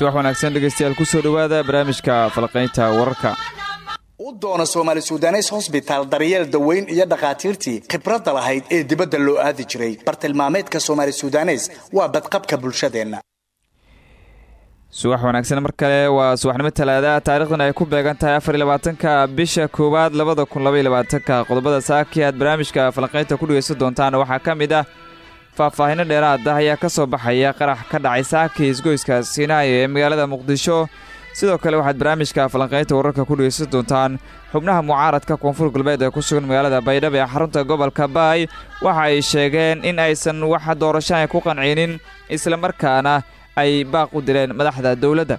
subax wanaagsan dhegeystayaal ku soo dhowaada barnaamijka falaqaynta wararka. U doona soomaali sudanes hosbitaal daryeel daweyn iyo dhakhaatiirtii khibradda lahayd ee dibadda loo aadi jiray. Bartilmaameedka soomaali sudanes waa badqabka bulshadeenna. Subax wanaagsan mar kale waa subaxnimo talaada. Taarikhdan ay ku beegan tahay afar iyo labaatanka bisha koowaad labada kun labaiyo labaatanka. Qodobada saaki aad barnaamijka falanqaynta ku dhegeysan doontaan waxaa ka mid ah faahfaahinno dheeraada ayaa ka soo baxaya qarax ka dhacay saaki isgoyska siinaayo ee magaalada muqdisho. Sidoo kale waxaad barnaamijka falanqaynta wararka ku dhegeysan doontaan xubnaha mucaaradka koonfur galbeed ee ku sugan magaalada baydhabo ee xarunta gobolka baay. Waxa ay sheegeen in aysan wax doorashaha ku qancinin islamarkaana ay baaq u direen madaxda dowladda.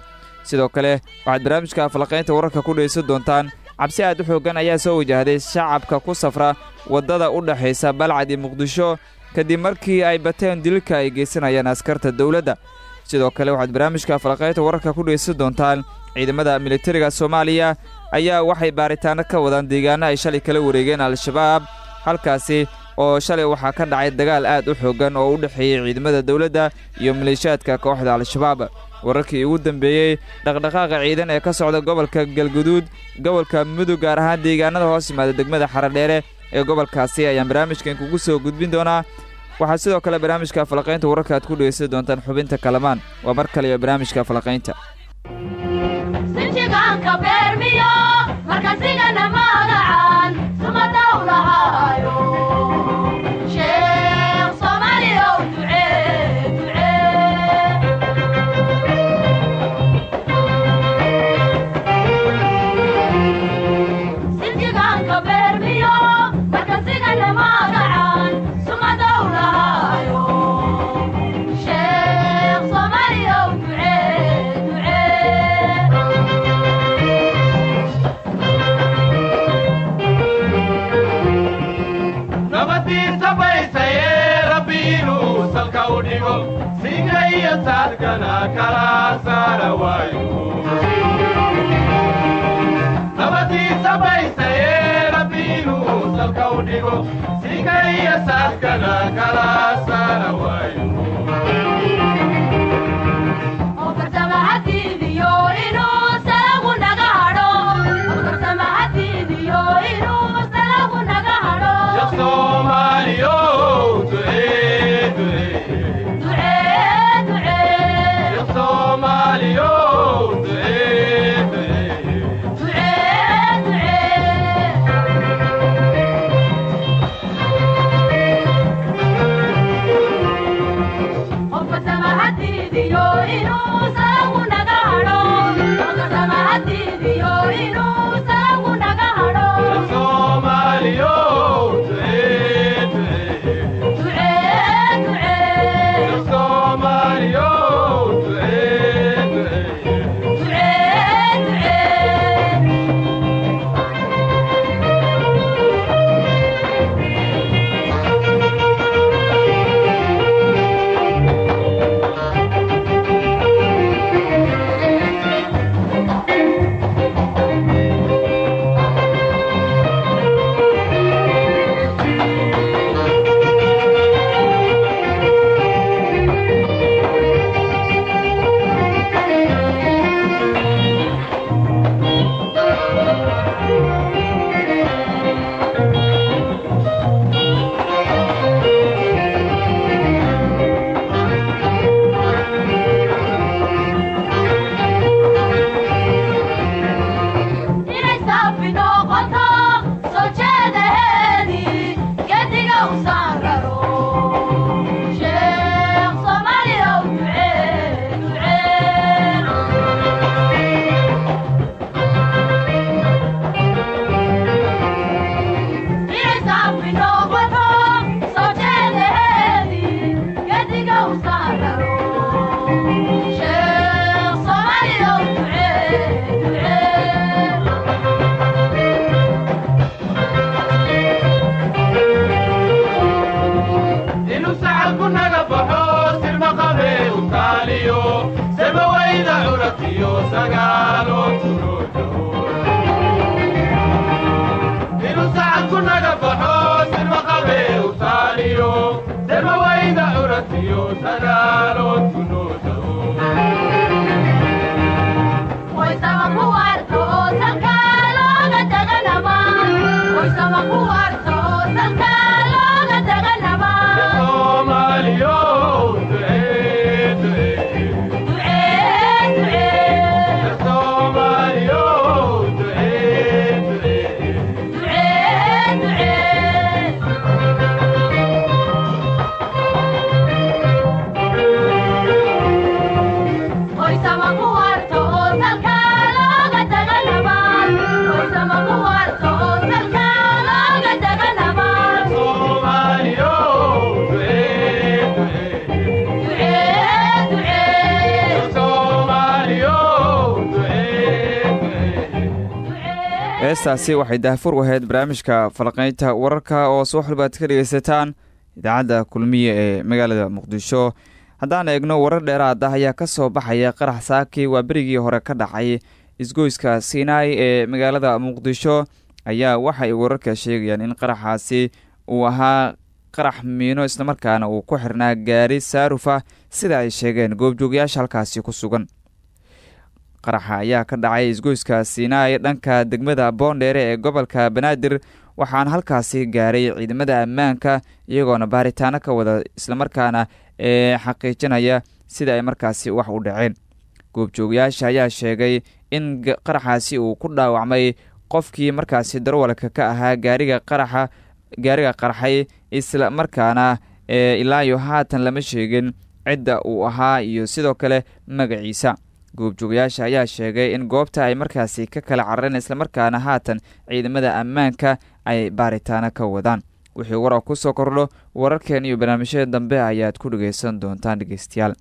Sidoo kale waxaad barnaamijka falanqaynta wararka ku dhegeysan doontaan cabsi aad u xooggan ayaa soo wajahday shacabka ku safra waddada u dhexaysa balcad iyo muqdisho kadib markii ay bateen dililka ay geysanayaan askarta dowladda. Sidoo kale waxaad barnaamijka falanqaynta wararka ku dhegeysan doontaan ciidamada militariga soomaaliya ayaa waxay baaritaano ka wadaan deegaano ay shalay kala wareegeen al-shabaab halkaasi oo shalay waxaa ka dhacay dagaal aad u xooggan oo u dhexeeyey ciidamada dowladda iyo maleeshiyaadka kooxda al-shabaab. Wararkii ugu dambeeyey dhaqdhaqaaqa ciidan ee ka socda gobolka galguduud gobolka mudug gaar ahaan deegaanada hoos yimaada degmada xaradheere ee gobolkaasi ayaan barnaamijkan kugu soo gudbin doonaa. Waxaad sidoo kale barnaamijka falaqaynta wararka aad ku dhegeysan doontaan xubinta kalamaan. Waa mar kale iyo barnaamijka falaqaynta dhigo siga kala saara waayo Sarah. Heestaasi waxay daahfur u ahayd barnaamijka falaqaynta wararka oo subax walba ka dhegeysataan idaacadda kulmiye ee magaalada muqdisho. Haddaan eegno warar dheeraad ah ayaa ka soo baxaya qarax saaki waa berigii hore ka dhacay isgoyska sinai ee magaalada muqdisho. Ayaa waxay wararka sheegayaan in qaraxaasi uu ahaa qarax miino islamarkaana uu ku xirnaa gaari saarufa sida ay sheegeen goobjoogayaasha halkaasi ku sugan qaraxa ayaa ka dhacay isgoyska sinai dhanka degmada boondheere ee gobolka banaadir. Waxaana halkaasi gaaray ciidamada ammaanka iyagoona baaritaano ka wada islamarkaana ee xaqiijinaya sida ay markaasi wax u dhaceen. Goobjoogayaasha ayaa sheegay in qaraxaasi uu ku dhaawacmay qofkii markaasi darwalka ka ahaa gaariga qaraxa gaariga qarxay isla markaana ee ilaayo haatan lama sheegin cidda uu ahaa iyo sidoo kale magaciisa goobjoogayaasha ayaa sheegay in goobta ay markaasi ka kala carareen islamarkaana haatan ciidamada ammaanka ay baaritaano ka wadaan. Wixii warar ku soo kordho wararkeen iyo barnaamijyada dambe ayaad ku dhegeysan doontaan dhegeystayaal.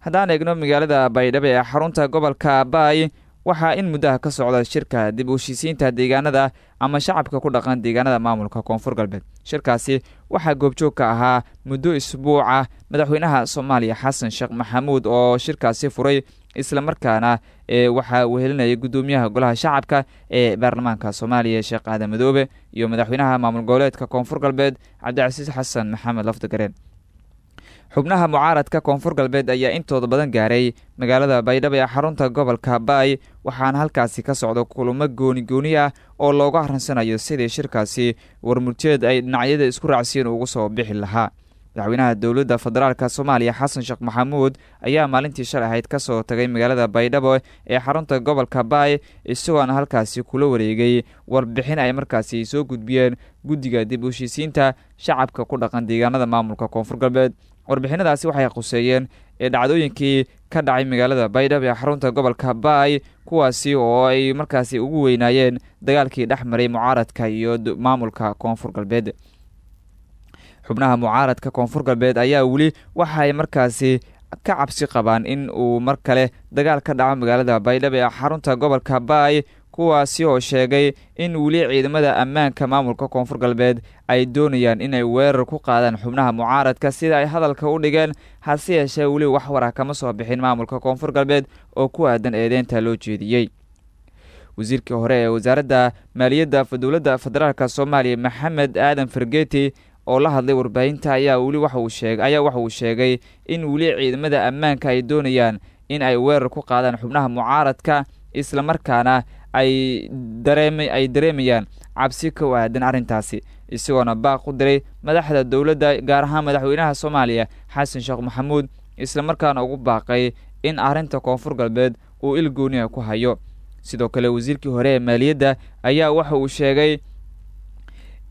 Haddaan eegno magaalada baydhabo ee xarunta gobolka baay waxaa in muddaha ka socda shirka dib u heshiisiinta deegaanada ama shacabka ku dhaqan deegaanada maamulka koonfur galbeed. Shirkaasi waxaa goobjoog ka ahaa muddo isbuuca madaxweynaha soomaaliya xasan sheekh maxamuud oo shirkaasi furay islamarkaana ee waxaa wehelinayay guddoomiyaha golaha shacabka ee baarlamaanka soomaaliya sheekh aadan madoobe iyo madaxweynaha maamul goboleedka koonfur galbeed cabdicasiis xasan maxamed lafdigareen xubnaha mucaaradka koonfur galbeed ayaa intooda badan gaaray magaalada baydhabo ee xarunta gobolka baay waxaana halkaasi ka socda kulamo gooni gooni ah oo looga haransanayo sidii shirkaasi warmurteed ay dhinacyada isku raacsiin ugu soo bixi lahaa madaxweynaha dowladda federaalk soomaaliya xasan sheekh maxamuud ayaa maalintii shalay ahayd ka soo tagay magaalada baydhabo ee xarunta gobolka baay isagoona halkaasi kula wareegay warbixin ay markaasi soo gudbiyeen guddiga dib u heshiisiinta shacabka ku dhaqan deegaanada maamulka koonfur galbeed. Warbixinadaasi waxay khuseeyeen ee dhacdooyinkii ka dhacay magaalada baydhabo ee xarunta gobolka baay kuwaasi oo ay markaasi ugu weynaayeen dagaalkii dhex maray mucaaradka iyo maamulka koonfur galbeed xubnaha mucaaradka koonfur galbeed ayaa weli waxa ay markaasi ka cabsi qabaan in uu mar kale dagaal ka dhaco magaalada baydhabo ee xarunta gobolka baay kuwaasi oo sheegay in weli ciidamada ammaanka maamulka koonfur galbeed ay doonayaan inay weerar ku qaadaan xubnaha mucaaradka sida ay hadalka u dhigeen hase yeeshee weli wax warah kama soo bixin maamulka koonfur galbeed oo ku aadan eedeynta loo jeediyey. Wasiirkii hore ee wasaaradda maaliyadda dowladda federaalk soomaaliya maxamed aadan fargeti oo la hadlay warbaahinta ayaa weli waxauu ayaa waxa uu sheegay in weli ciidamada ammaanka ay doonayaan in ay weerar ku qaadaan xubnaha mucaaradka islamarkaana ay dareema ay dareemayaan cabsi ka aadan arrintaasi. Isagoona baaq u diray madaxda dowladda gaar ahaan madaxweynaha soomaaliya xasan sheekh maxamuud islamarkaana ugu baaqay in arrinta koonfur galbeed uu il gooniha ku hayo. Sidoo kale wasiirkii hore ee maaliyadda ayaa waxa uu sheegay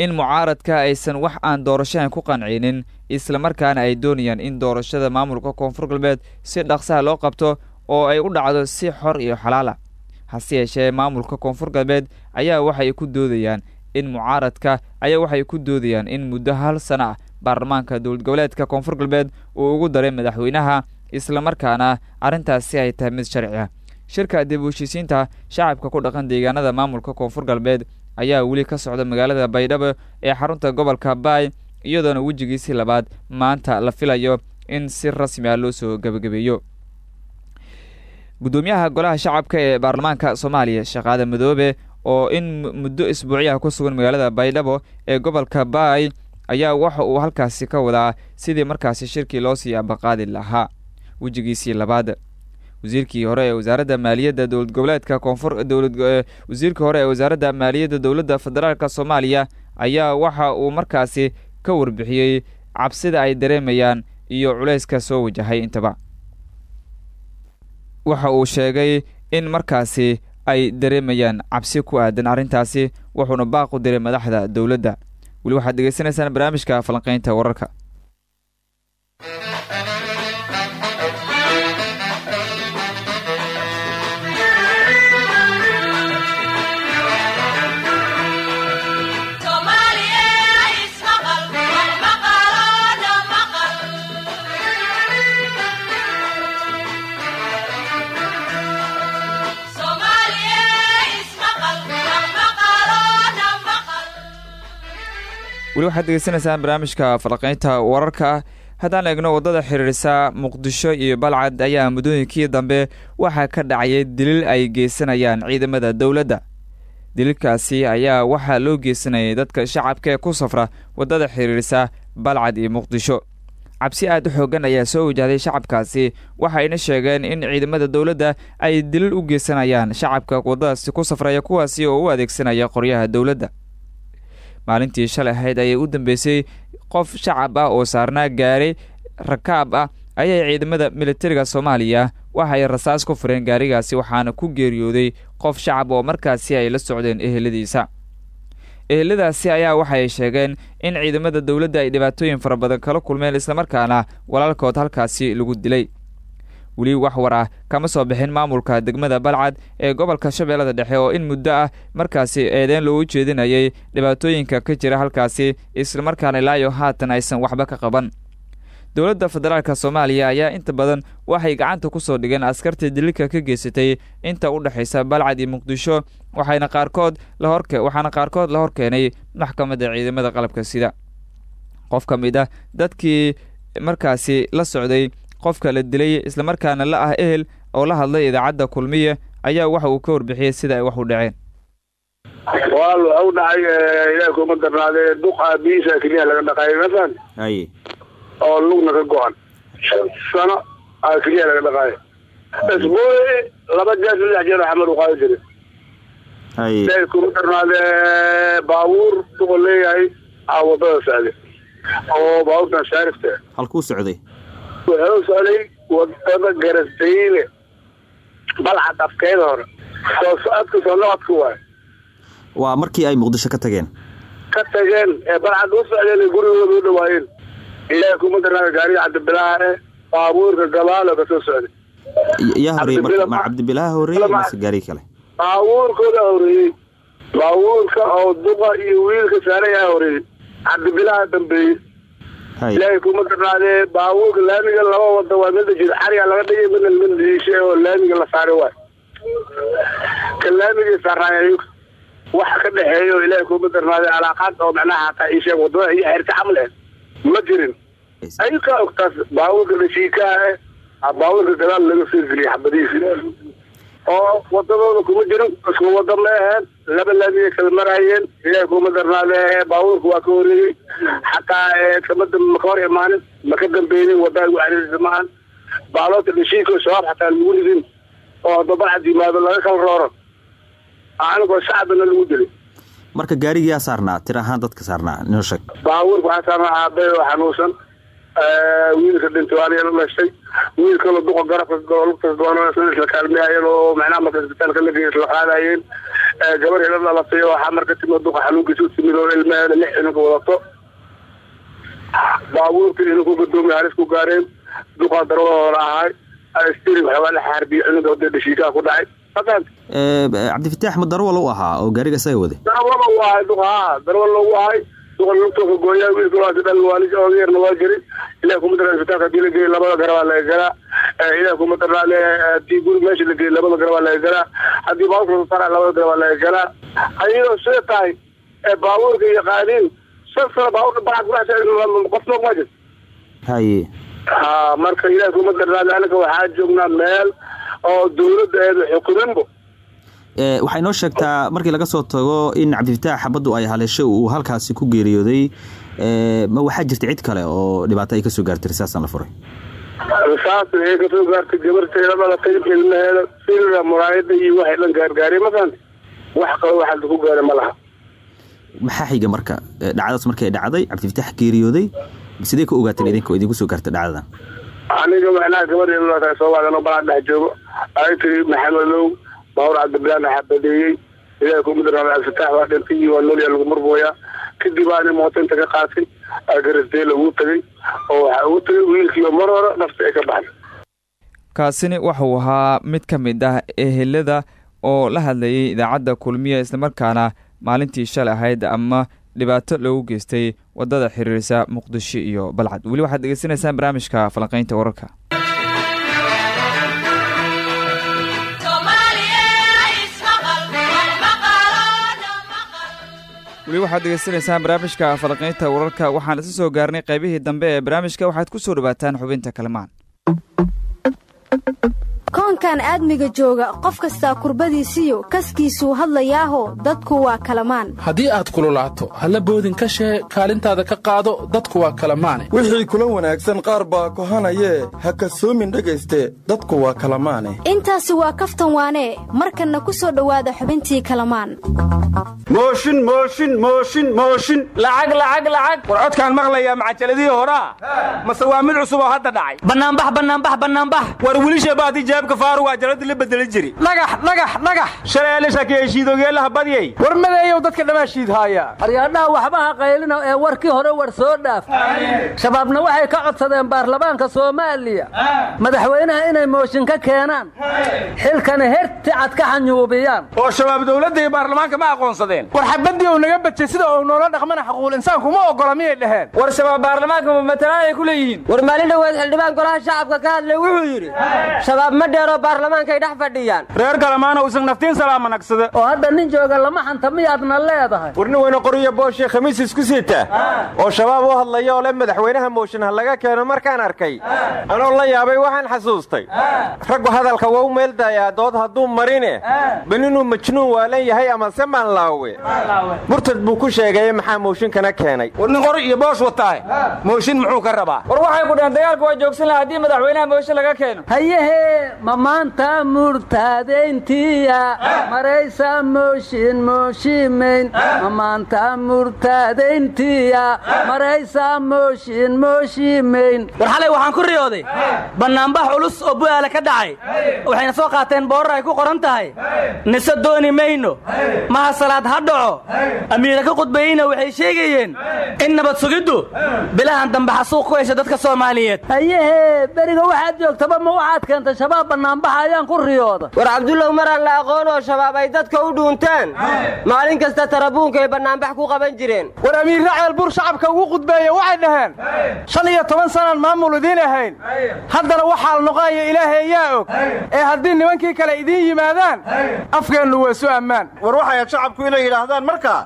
in mucaaradka aysan wax aan doorashadan ku qancinin islamarkaana ay doonayaan in doorashada maamulka koonfur galbeed si dhaqsaha loo qabto oo ay u dhacdo si xor iyo xalaal ah. Hase yeeshee maamulka koonfur galbeed ayaa waxay ku doodayaan in mucaaradka ayaa waxay ku doodayaan in muddo hal sano ah baarlamaanka dowlad goboleedka koonfur galbeed uu ugu daray madaxweynaha islamarkaana arrintaasi ay tahay mid sharci ah. Shirka dib u heshiisiinta shacabka ku dhaqan deegaanada maamulka koonfur galbeed ayaa weli ka socda magaalada baydhabo ee xarunta gobolka baay iyadoona wejigiisii labaad maanta la filayo in si rasmi ah loo soo gebagabeeyo guddoomiyaha golaha shacabka ee baarlamaanka soomaaliya sheekh aadan madoobe oo in muddo isbuucyaha ku sugan magaalada baydhabo ee gobolka baay ayaa waxa uu halkaasi ka wadaa sidii markaasi shirkii loo sii abaqaadi lahaa. Wejigiisii labaad wasiirkii hore ee wasaaradda maaliyadda dowlad goboleedka koonfur dowlad wasiirkii hore ee wasaaradda maaliyadda dowladda federaalk soomaaliya ayaa waxa uu markaasi ka warbixiyey cabsida ay dareemayaan iyo culayska soo wajahay intaba. Waxa uu sheegay in markaasi ay dareemayaan cabsi ku aadan arrintaasi wuxuuna baaq u diray madaxda dowladda. Weli waxaad degeysanaysaan barnaamijka falanqaynta wararka weli waxaad degeysanaysaan barnaamijka falaqaynta wararka. Haddaan eegno waddada xiriirisa muqdisho iyo balcad ayaa muddooyinkii dambe waxaa ka dhacayay dilil ay geysanayaan ciidamada dowladda. Dililkaasi ayaa waxaa loo geysanayay dadka shacabka ku safra waddada xiriirisa balcad iyo muqdisho. Cabsi aad u xoogan ayaa soo wajahday shacabkaasi. Waxayna sheegeen in ciidamada dowladda ay dilil u geysanayaan shacabka waddadaasi ku safraya kuwaasi oo u adeegsanaya qoryaha dowladda maalintii shalay ahayd ayay u dambeysay. Qof shacab ah oo saarnaa gaaray rakaab ah ayay ciidamada militariga soomaaliya waxay rasaas ku fureen gaarigaasi waxaana ku geeriyooday qof shacab oo markaasi ay la socdeen eheladiisa. Eheladaasi ayaa waxay sheegeen in ciidamada dowladda ay dhibaatooyin fara badan kala kulmeen islamarkaana walaalkood halkaasi lagu dilay weli wax war ah. Kama soo bixin maamulka degmada balcad ee gobolka shabeellada dhexe oo in muddo ah markaasi eedeyn loogu jeedinayay dhibaatooyinka ka jira halkaasi islamarkaana ilaayo haatan aysan waxba ka qaban. Dowladda federaalk soomaaliya ayaa inta badan waxay gacanta ku soo dhigeen askartii dililka ka geysatay inta u dhexaysa balcad iyo muqdisho waxayna qaarkood waxaana qaarkood la horkeenay maxkamadda ciidamada qalabka sida. Qof ka mid ah dadkii markaasi la socday qofka la dilay islamarkaana la ah ehel oo la hadlay idaacadda kulmiye ayaa waxa uu ka warbixiyey sida ay wax u dhaceen. Wal waxa u dhacay ilaah kuma darnaadee duq aabihiisa keliya laga dhaqaayay mafan haye oo lugna ka go-an. Sano aa keliya laga dhaqaayo isbuuci laba jeer saddex jeer xamar u qaadi jiray. Haye ilaah kuma darnaadee baabuur duqa leeyahay aa waddada socday oo baabuurtan shaarifta halkuu socday wuxuu socday waddada garasdayne balcad afkeeda hore. Soo socodka soo noqodka waay waa markii ay muqdisho ka tageen? Ka tageen ee balcad u socdeen ee gurigooda u dhawaayeen. Ilaah kuma darnaada gaariga cabdibilaaha eh baabuurka gabaalo ka soo socday. Yaa horeeyey ma cabdibilaaha horeeyey mase gaari kale? baabuurkooda horeeyey baabuurka oo duqa iyo wiilka saarayaa horeeyey cabdibilaaha dambeeyey ilaahay kuma darnaadee baabuurka laamiga laba wada waa mida jiro xariga laga dhigay midna midishe oo laamiga la saaray waay ka laamigii wax ka dhexeeya oo ilaahay kuma darnaadee calaaqaad oo macnaha hataa ii sheeg waddada iyo xirka camal eh. Ma jirin. Ayuu kaa ogtaas baabuurka dhashiikaha eh aa baabuurka gadaal laga soo geliyay xabadihiisi oo wadadooda kuma jirin isku wada ma aheen laba laamiyay kala maraayeen ilaahay kuma darnaadee baabuurka waa ka horeeyey xataa ee kama dam- ma ka hor imaanin ma ka dambeynin wadaa ugu cariirisa maahan baaloota dhashiika shabaab xataa lagu ridin oo hadba balcad yimaado laga kala rooro anigoo shacbina lagu dilay marka gaarigii yaa saarnaa tir ahaan dadka saarnaa noo sheeg baabuurka waxaa saarnaa aabay oo xanuunsan wiilka dhintay waa aniga la dhashay wiil kaloo duqa garabka lugtas doono isla kaalmeeyeen oo macnaha marka isbitaalka la geeyay isla qaadayeen. Gabar ila dhalatay oo xamar ka timid duqa xanuunkiisa u timid oo ilmaheeda lix inanka wadato. Baabuurka inanku gadoomiye halis ku gaareen. Duqa darwadooda ahay. Stiri waxoogaa la xaarbiye inanka wada dhashiikaha ku dhacay. Fadaan cabdifataax ma darwal u ahaa oo gaariga isaga waday? Darwada u ahay duqa haa darwal loogu ahay waa jirin ilaah kuma daraa isbitaalka haddii la labada garabaa laga galaa kuma daraale haddii guri meesha la labada garabaa laga galaa haddii baabuurka saara labada garabaa laga galaa ayadoo sida tahay ee baabuurka yaqaaniin shan sano baabuurka haye ha marka ilaah kuma daraale anaga waxaa joognaa meel oo dawladda eeda xukuminbo waxay noo sheegtaa markii laga soo tago in cabdifataax xabaddu ay haleeshay uu halkaasi ku geeriyooday Eh, ma waxaa jirta cid kale oo dhibaato ay ka soo gaartay risaasan la furay? Saas waxay ka soo gaartay gabarteeda dhalatay ilmaheeda sirira muraayada iyo waxay dhan gaargaaray mafahanti wax kale waxaa ku gaara ma laha. Maxaa xiga marka? Eh, dhacdadas markay dhacday cabdifataax geeriyooday sidee ka ogaateen idinka oo idinku soo gaartay dhacdadan? Aniga macnaha gabadheeda dhalatay soo waadan oo balaa dhex joogo. Ay tiri maxamedow baawur cabdibilaan xabadeeyey ilaah kuma darnaada alfataax waa dhintay waa noolyaa lagu murmooyaa kadib aani mooto inta ka qaatay garasdee lagu tagay oo waxaa ugu tagay wiilkiiba mar hore nafta ay ka baxday. Kaasini wuxuu ahaa mid ka mid ah ehelada oo la hadlayay idaacadda kulmiya islamarkaana maalintii shalay ahayd ama dhibaato loogu geystay waddada xiriirisa muqdisho iyo balcad. Weli waxaad degeysanaysaan barnaamijka falanqaynta wararka weli waxaad degeysanaysaan barnaamijka falaqaynta wararka. Waxaan isa soo gaarnay qaybihii dambe ee barnaamijka. Waxaad ku soo dhawaataan xubinta kalamaan koonkan aadmiga jooga qof kastaa kurbadiisiyo kaskiisuu hadlayaaho dadku waa kalamaan. Haddii aad kululaato halla boodin ka shee kaalintaada ka qaado dadku waa kalamaane. Wixii kula wanaagsan qaar baa kohanayee ha kasoomin dhegayste dadku waa kalamaane. Intaasi waa kaftan waanee markanna ku soo dhowaada xubintii kalamaan. Mooshin mooshin mooshin mooshin. Lacag lacag lacag. War codkaan maqlayaa macajaladihii horaa? Mase waa mid cusub oo hadda dhacay? Bannaanbax bannaanbax bannaanbax war wilisha baati jeebka faaru waa jaladi la bedeli jiri. Dhagax dhagax dhagax shaleele shakiya shiidogeelaha badyay war madeeyow dadka dhammaa shiid haaya. Aryaadhaha waxbaha qaylina ee warkii hore war soo dhaaf. Shabaabna waxay ka codsadeen baarlamaanka soomaaliya. Madaxweynaha inay mooshin ka keenaan. Xilkana herti cad ka xanyuubiyaan oo shabaab dowladda iyo baarlamaanka ma aqoonsadeen. War xabadii uu naga badjay sida uu noola dhaqmana xaquul insaanku ma oggola miyay dhaheen. War shabaab baarlamaanka ma matalaan ay ku leeyihiin? War maalin dhoweed xildhibaan golaha shacabka ka hadlay wuxuu yidhi shabaab ma dheero baarlamaankay dhex fadhiyaan. Reer kalamaana usan naftiin salaama nagsada oo hadda nin jooga lama xanta miyaadna leedahay. War nin weyne qoriyo booshe khamiis isku sita oo shabaab u hadlaya oo le madaxweynaha mooshin ha laga keeno markaan arkay. Anoo la yaabay waxaan xasuustay. Raggu hadalka waa u meeldayaa dood hadduu marine. Bal inuu majnuun waalan yahay ama se maanlaawe murtad buu ku sheegay maxaa mooshinkana keenay. War nin qori iyo boosh wataahe mooshin muxuu ka rabaa? War waxay ku dhaheen dagaalku waa joogsan laha haddii madaxweynaha mooshin laga keeno. Hayehe ma maanta murtaadayntiya maraysa mooshin mooshimayn ma maanta murtaadayntiya maraysa mooshin mooshimayn war xalay waxaan ku riyooday bannaanbax culus oo bu'aala ka dhacay. Waxayna soo qaateen boorar ay ku qoran tahay. Nise dooni mayno. Maha salaad ha dhaco. Amiira ka khudbayeyna waxay sheegayeen in nabad sugiddu bilahan dambe xasuuq ku hesha dadka soomaaliyeed. Hayehe beriga waxaad joogtaba ma waxaad keentay shabaab bannaanbaxa ayaan ku riyooda war cabdullow maraan la aqoon oo shabaab ay dadka u dhuuntaan maalin kasta tarabuunka ay bannaanbax ku qaban jireen. War amiirra ceelbuur shacabka ugu khudbeeye waxay dhaheen shan iyo toban sanaan maamul idiin ahayn. Haddana waxaa noqonaya ilaahay yaa og. Ee haddii nimankii kale idiin yimaadaan afkeennu waa su ammaan. War waxay shacabku inay yidhaahdaan markaa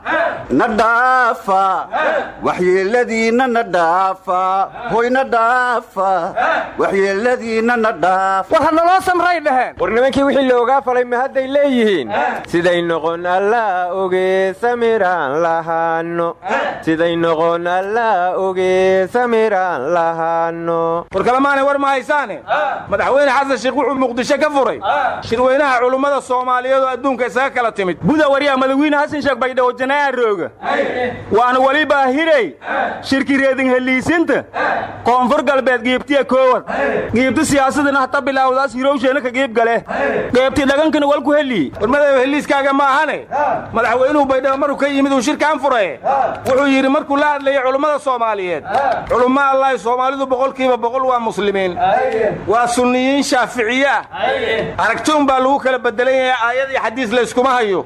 na dhaafa waxyeeladiinna na dhaafa hoy na dhaafa waxyeeladiinna na dhaafa naloo samray dhaheen war nimankii wixii loogaa falay ma hadday leeyihiin? Siday noqon allaa oge samiraan lahaano siday noqon allaa oge samiraan lahaano war kalamaane war ma haysaane? Madaxweyne xasan sheekh wuxuu muqdisho ka furay. Shirweynaha culummada soomaaliyeed oo adduunka isaga kala timid. Buda waryaa madawiine xasan sheekh baydhabo janaaha rooga. Waana welibaa hirey shirki reedin heliisinta. Koonfur galbeed giibtiya koowad giibti siyaasadina hata bilaawdaas hirowsheena ka giib gale. Geebti dhagankana walku heliye war madaw heliiskaaga ma ahane? Madaxweynuhu baydhabo maruu ka yimid uu shirkaan furaye. Wuxuu yidhi markuu la hadlayay culummada soomaaliyeed culummo allahi soomaalidu boqolkiiba boqol waa muslimiin. Waa sunniyiin shaaficiye ah. Aragtiun baa lagu kala bedelan yahay aayad iyo xadiis layskuma hayo.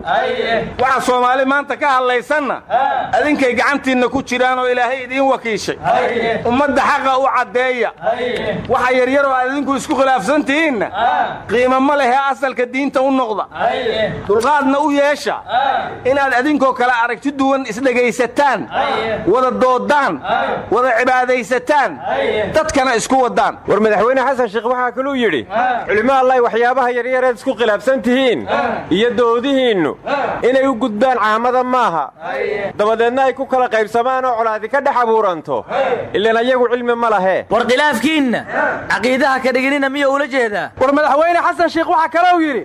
Waxa soomaali maanta ka hadlaysanna adinkay gacantiinna ku jiraan oo ilaahay idiin wakiishay. Ummadda xaqa u caddeeya. Waxa yaryar oo aad idinku isku khilaafsan qiimo ma lehee asalka diinta u noqda. Dulqaadna u yeesha. Inaad adinkoo kale aragti duwan isdhegaysataan. Wada doodaan wada cibaadaysataan. Dadkana isku wadaan war madaxweyne xasan sheekh waxaa kaluu yidhi culimo allahi waxyaabaha yaryareed isku khilaafsan tihiin iyo doodihiinnu. Inay u gudbaan caamada maaha. Dabadeedna ay ku kala qaybsamaan oo colaadi ka dhex abuuranto. Ilaan ayagu cilmi ma lahee war khilaafkiinna caqiidaha ka dhiginina miyuu ula jeedaa war madaxweyne xasan sheekh waxaa kalou yidhi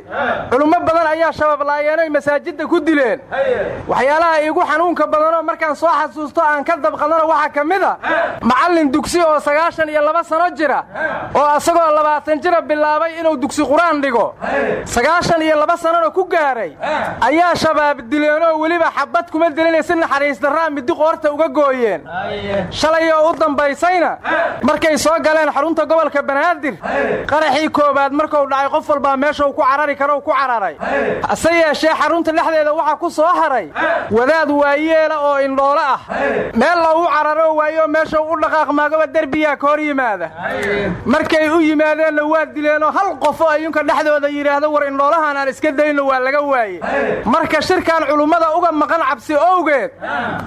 culummo badan ayaa shabaab laayeenay masaajidda ku dileen. Waxyaalaha iigu xanuunka badanoo markaan soo xasuusto aan ka dabqadano waxaa ka mid a macallin dugsi oo sagaashan iyo laba sano jira oo asagoo labaatan jira bilaabay inuu dugsi qur'aan dhigo. Sagaashan iyo laba sannona ku gaaray ayaa shabaab dileenoo weliba xabad kuma dilinay si naxariis darraa midi qoorta uga gooyeen. Shalay oo u dambaysayna markay soo galeen xarunta gobolka banaadir qaraxii koowaad markuu dhacay qof walbaa meeshuu ku carari karo ku cararay. Hase yeeshee xarunta dhexdeeda waxaa ku soo haray. Wadaad waayeela oo indhoolo ah. Meel loogu cararo waayo meeshuu u dhaqaaqmaagaba derbiyaa ka hor yimaada. Markay u yimaadeenna waa dileenoo hal qofo ayunka dhexdooda yidhaahdo war indhoolahan aan iska dayno waa laga waaye. Marka shirkan culummada uga maqan cabsi owgeed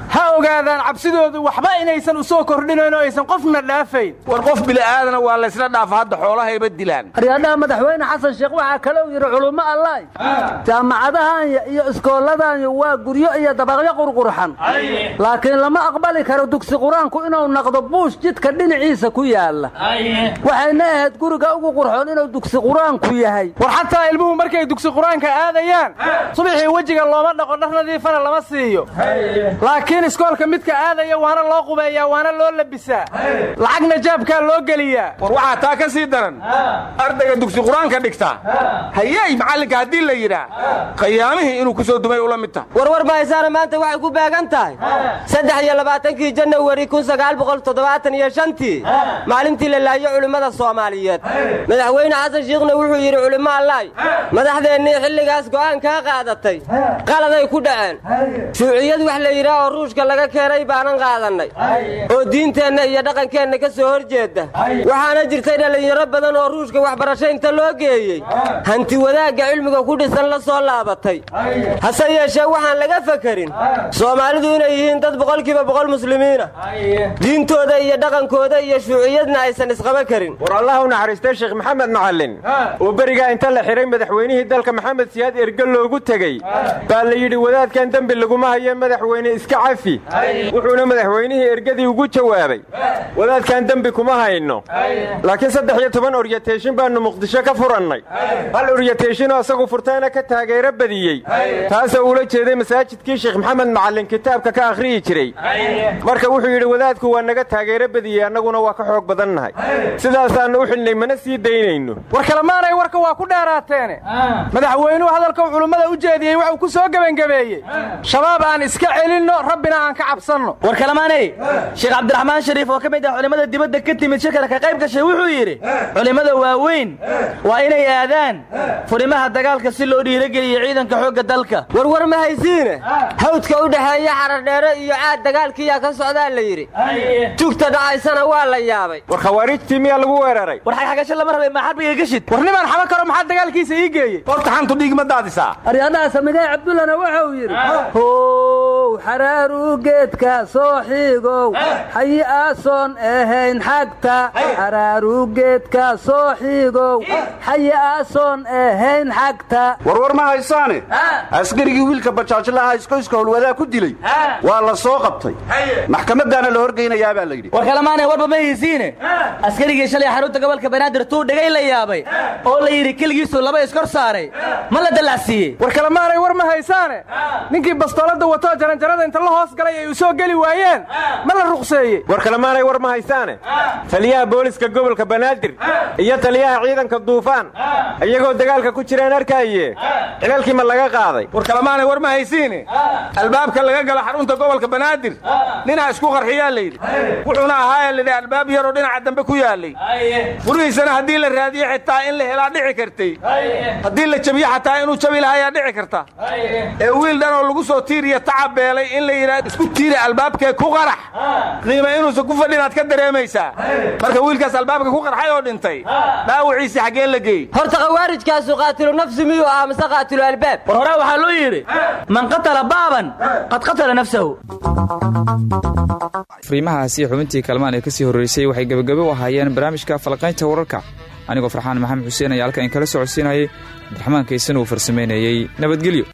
ha ogaadaan cabsidoodu waxba inaysan u soo kordhinayn oo aysan qofna dhaafayn. War qof bili'aadana waa laysla dhaafa hadda xoolahayba dilaan aryaadhaha madaxweyne xasan sheekh waxaa kalou yidhi culummo allaay jaamacadahan iyo iskoolladanya waa guryo iyo dabaqyo qurqurxan. Laakiin lama aqbali karo dugsi qur'aanku inuu naqdo buush jidka dhinaciisa ku yaalla. Waxayna ahayd guriga ugu qurxoon inuu dugsi qur'aanku yahay. War xataa ilmuhu markay dugsi qur'aanka aadayaan subaxii wejiga looma dhaqo dhar nadiifana lama siiyo. Laakiin iskoolka midka aadaya waana loo qubeeyaa waana loo labisaa. Lacagna jaabkaa loo geliyaa. War waxaa taa ka sii daran ardayga dugsi qur'aanka dhigta. Hayey macallinka haddii la yidhaa qayaamihii inuu ku soo dumay ula mid tahay. Warwar bahaysaana maanta waxay ku beegan tahay. Saddex iyo labaatankii janawari kun sagaal boqol toddobaatan iyo shantii maalintii la laayo culimmada soomaaliyeed. Madaxweyne xasan shiikhna wuxuu yidhi culimmo allaay madaxdeennii xilligaas go'aan kaa qaadatay. Qaladay ku dhaceen. Shuuciyad wax la yidhaah oo ruushka laga keenay baanan qaadannay oo diinteenna iyo dhaqankeenna ka soo hor jeedda waxaana jirtay dhallinyaro badan oo ruushka inta loo geeyey. Hanti wadaagga cilmiga ku dhisan la soo laabatay. Hase yeeshee waxaan laga fakarin. Soomaalidu inay yihiin dad boqolkiiba boqol muslimiina. Diintooda iyo dhaqankooda iyo shuuciyadna aysan isqaba karin. War allah u naxariistay sheekh maxamed macallin. Oo berigaa inta la xidhay madaxweynihii dalka maxamed siyaad erge loogu tegey. Baa la yidhi wadaadkan dembi laguma hayo madaxweyne iska cafi. Wuxuuna madaxweynihii ergadii ugu jawaabay. Wadaadkan dembi kuma hayno. Laakiin saddex iyo toban oryateeshin muqdisho ka furannay. Hal oryateeshinoo isagu furtayna ka taageero badiyey. Taasoo ula jeeday masaajidkii sheekh maxamed macallin kitaabka ka akhriyi jiray. Marka wuxuu yidhi wadaadku waa naga taageero badiyey annaguna waa ka xoog badannahay sidaasaannu u xidhnay mana sii daynayno. War kalemaanay warka waa ku dheeraateene madaxweynuhu hadalkau culummada u jeediyey waxuu ku soo gebangebeeyey shabaab aan iska celinno rabbina aan ka cabsanno. War kalemaanay sheekh cabdiraxmaan shariif oo ka mid ah culimmada dibadda ka timid shirkana ka qayb gashay wuxuu yidhi culimmada waaweyn waa inay aadaan furimaha dagaalka si loo dhiirogeliyo ciidanka xoogga dalka. Warwar ma haysiine? Hawdka u dhexeeya xaradheere iyo caad dagaalkiiyaa ka socdaa la yidhi. Tugta dhacaysana waa la yaabay. War khawaarijtii miyaa lagu weeraray? War xagagasho lama rabay maa xarbiga geshid? War nimaan xaba karo maxaa dagaalkiisa ii geeyey? Horta xantu dhiig ma daadisaa. Aryadhaha samigay cabdullana wuxuu yidhi how xaraaru geedka soo xiigow. Xayi aasoon ahayn xagta xaraaru geedka soo xiigow xayi aasoon ahayn xagta. Warwar ma haysaane? Askarigii wiilka bajaajlaha iskoyska howlwadaa ku dilay. Waa la soo qabtay. Maxkamadaana la horgeynayaa baa la yidhi. War kalemaanay warba ma haysiine. Askarigii shalay xarunta gobolka banaadir tuu dhigay la yaabay oo la yidhi keligiisuu laba iskor saaray. Ma la dallacsiiyey. War kalemaanay war ma haysaane. Ninkii bastoolada watoo jaranjarada inta la hoos galay ay u soo geli waayeen. Ma la ruqseeyey. War kalemaanay war ma haysaane. Taliyaha booliska gobolka banaadir iyo taliyaha ciidanka duufaan. Iyagoo dagaalka ku jiraan arkaaye. Cilalkii ma laga qaaday. War kalemaanay war ma haysiine albaabka laga galo xarunta gobolka banaadir. Ninaa isku qarxiyaa layidhi wuxuuna ahaaya lidhi albaab yaroo dhinaca dambe ku yaallay. Furihiisana haddii la raadiyo xitaa in la helaa dhici kartay. Haddii la jabiyo xataa inuu jabi lahayaa dhici karta. Ee wiil dhan oo lagu soo tiiriya tacabeelay in la yidhaha isku tiiri albaabkee ku qarax. Qiima inuusan ku fadhin aad ka dareemaysaa. Marka wiilkaas albaabka ku qarxay oo dhintay dhaawiciisii xaggeen la geeyey horta khawaarijkaasu qaatilu nafsi miyuu ah mise qaatilu albaab? War horaa waxaa loo yidhi man qatala baaban qad qatala nafsahu. Fariimahaasi xubintii kalmaan ee ka sii horreysay waxay gebagabo u ahaayeen barnaamijka falaqaynta wararka. Anigoo farxaan maxamed xuseen ayaa halkan in kala socodsiinayay. Abdiraxmaan kaysan uu farsamaynayey nabadgelyo